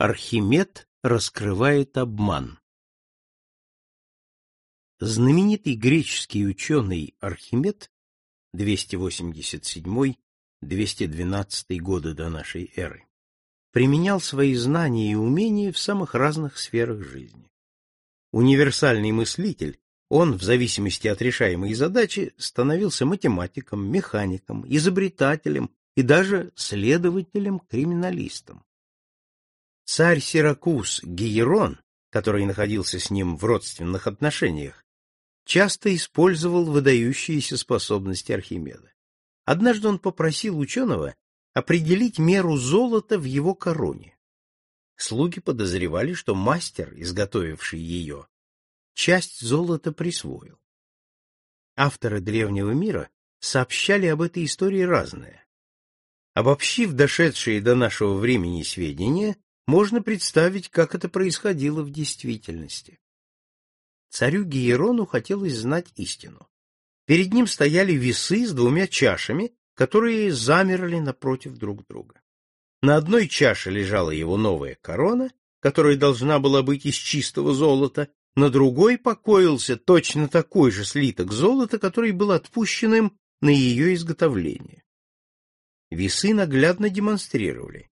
Архимед раскрывает обман. Знаменитый греческий ученый Архимед 287-212 годы до нашей эры применял свои знания и умения в самых разных сферах жизни. Универсальный мыслитель, он, в зависимости от решаемой задачи, становился математиком, механиком, изобретателем и даже следователем-криминалистом. Царь Сиракуз Гиерон, который находился с ним в родственных отношениях, часто использовал выдающиеся способности Архимеда. Однажды он попросил ученого определить меру золота в его короне. Слуги подозревали, что мастер, изготовивший ее, часть золота присвоил. Авторы древнего мира сообщали об этой истории разное. Обобщив дошедшие до нашего времени сведения, можно представить, как это происходило в действительности. Царю Гиерону хотелось знать истину. Перед ним стояли весы с двумя чашами, которые замерли напротив друг друга. На одной чаше лежала его новая корона, которая должна была быть из чистого золота, на другой покоился точно такой же слиток золота, который был отпущен им на ее изготовление. Весы наглядно демонстрировали.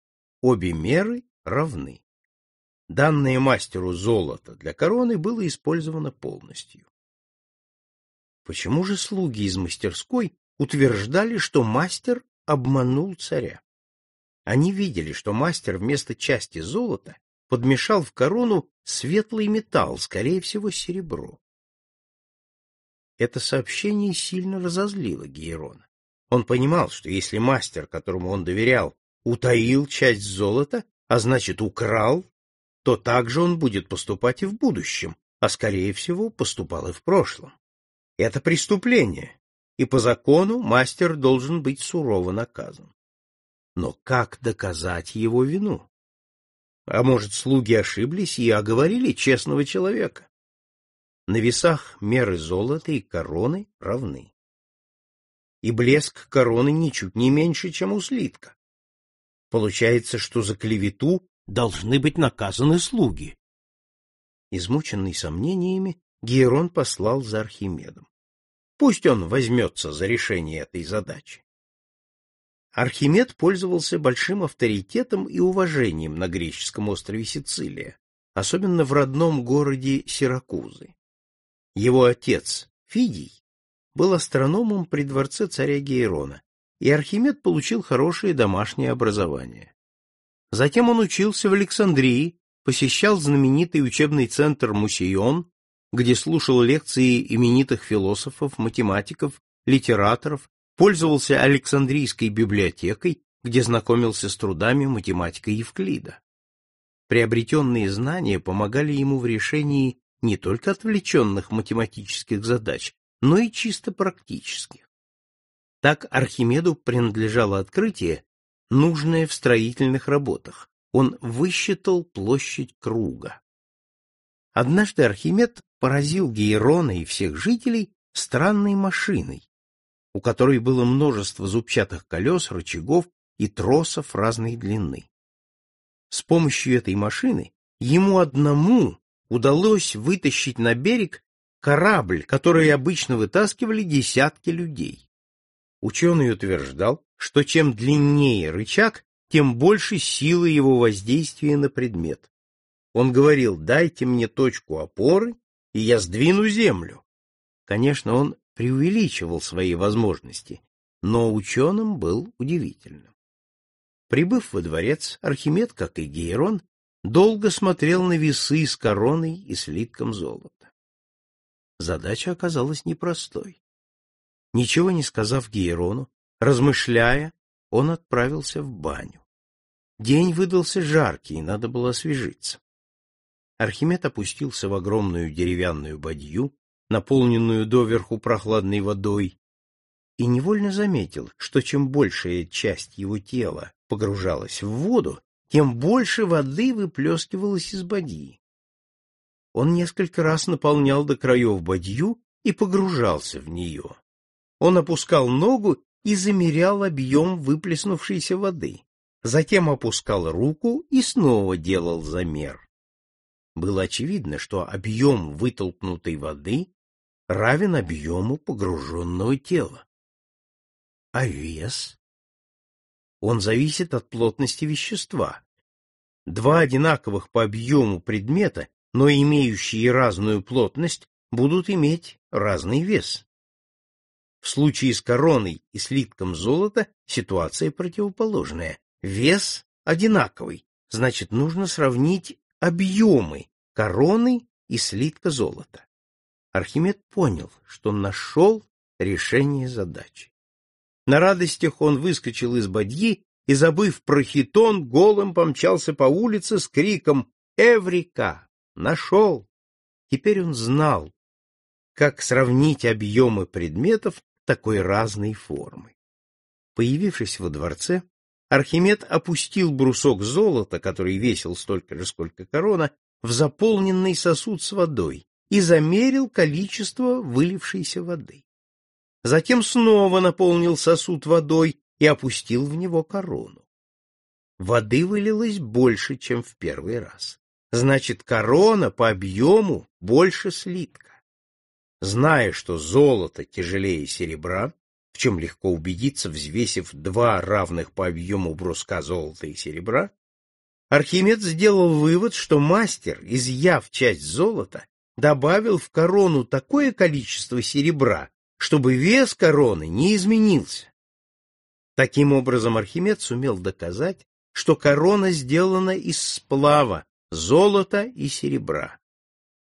Обе меры равны. Данное мастеру золото для короны было использовано полностью. Почему же слуги из мастерской утверждали, что мастер обманул царя? Они видели, что мастер вместо части золота подмешал в корону светлый металл, скорее всего, серебро. Это сообщение сильно разозлило Гейрона. Он понимал, что если мастер, которому он доверял, утаил часть золота, а значит украл, то так же он будет поступать и в будущем, а скорее всего поступал и в прошлом. Это преступление, и по закону мастер должен быть сурово наказан. Но как доказать его вину? А может, слуги ошиблись и оговорили честного человека? На весах меры золота и короны равны. И блеск короны ничуть не меньше, чем у слитка. Получается, что за клевету должны быть наказаны слуги. Измученный сомнениями, Герон послал за Архимедом. Пусть он возьмется за решение этой задачи. Архимед пользовался большим авторитетом и уважением на греческом острове Сицилия, особенно в родном городе Сиракузы. Его отец, Фидий, был астрономом при дворце царя Гейрона и Архимед получил хорошее домашнее образование. Затем он учился в Александрии, посещал знаменитый учебный центр Мусион, где слушал лекции именитых философов, математиков, литераторов, пользовался Александрийской библиотекой, где знакомился с трудами математика Евклида. Приобретенные знания помогали ему в решении не только отвлеченных математических задач, но и чисто практических. Так Архимеду принадлежало открытие, нужное в строительных работах. Он высчитал площадь круга. Однажды Архимед поразил Гейрона и всех жителей странной машиной, у которой было множество зубчатых колес, рычагов и тросов разной длины. С помощью этой машины ему одному удалось вытащить на берег корабль, который обычно вытаскивали десятки людей. Ученый утверждал, что чем длиннее рычаг, тем больше силы его воздействия на предмет. Он говорил, дайте мне точку опоры, и я сдвину землю. Конечно, он преувеличивал свои возможности, но ученым был удивительным. Прибыв во дворец, Архимед, как и Гейрон, долго смотрел на весы с короной и слитком золота. Задача оказалась непростой. Ничего не сказав Гейрону, размышляя, он отправился в баню. День выдался жаркий, надо было освежиться. Архимед опустился в огромную деревянную бадью, наполненную доверху прохладной водой, и невольно заметил, что чем большая часть его тела погружалась в воду, тем больше воды выплескивалось из бадьи. Он несколько раз наполнял до краев бадью и погружался в нее. Он опускал ногу и замерял объем выплеснувшейся воды. затем опускал руку и снова делал замер. Было очевидно, что объем вытолкнутой воды равен объему погруженного тела. А вес? Он зависит от плотности вещества. Два одинаковых по объему предмета, но имеющие разную плотность, будут иметь разный вес. В случае с короной и слитком золота ситуация противоположная. Вес одинаковый, значит, нужно сравнить объемы короны и слитка золота. Архимед понял, что нашел решение задачи. На радостях он выскочил из бадьи и, забыв про хитон, голым помчался по улице с криком «Эврика! Нашел!». Теперь он знал, как сравнить объемы предметов такой разной формы. Появившись во дворце, Архимед опустил брусок золота, который весил столько же, сколько корона, в заполненный сосуд с водой и замерил количество вылившейся воды. Затем снова наполнил сосуд водой и опустил в него корону. Воды вылилось больше, чем в первый раз. Значит, корона по объему больше слитка. Зная, что золото тяжелее серебра, в чем легко убедиться, взвесив два равных по объему бруска золота и серебра, Архимед сделал вывод, что мастер, изъяв часть золота, добавил в корону такое количество серебра, чтобы вес короны не изменился. Таким образом, Архимед сумел доказать, что корона сделана из сплава золота и серебра.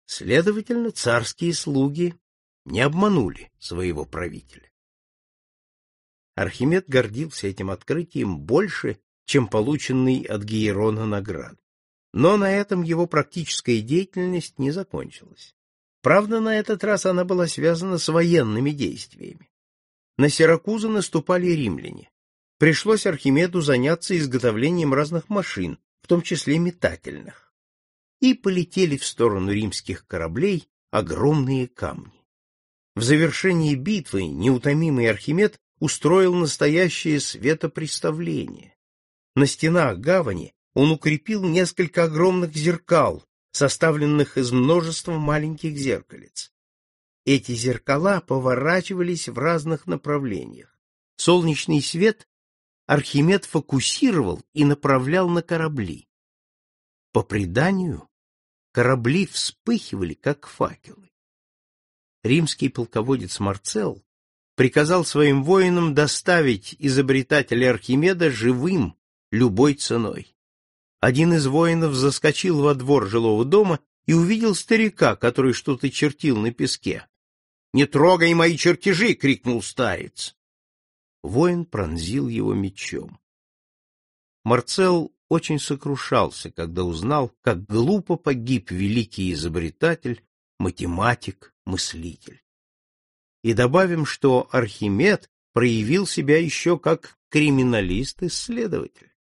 Следовательно, царские слуги не обманули своего правителя. Архимед гордился этим открытием больше, чем полученный от Гиерона наград. Но на этом его практическая деятельность не закончилась. Правда, на этот раз она была связана с военными действиями. На Сиракузы наступали римляне. Пришлось Архимеду заняться изготовлением разных машин, в том числе метательных. И полетели в сторону римских кораблей огромные камни. В завершении битвы неутомимый Архимед устроил настоящее светопреставление. На стенах гавани он укрепил несколько огромных зеркал, составленных из множества маленьких зеркалец. Эти зеркала поворачивались в разных направлениях. Солнечный свет Архимед фокусировал и направлял на корабли. По преданию, корабли вспыхивали, как факелы. Римский полководец Марцел приказал своим воинам доставить изобретателя Архимеда живым любой ценой. Один из воинов заскочил во двор жилого дома и увидел старика, который что-то чертил на песке. «Не трогай мои чертежи!» — крикнул старец. Воин пронзил его мечом. Марцел очень сокрушался, когда узнал, как глупо погиб великий изобретатель, математик, мыслитель. И добавим, что Архимед проявил себя еще как криминалист-исследователь.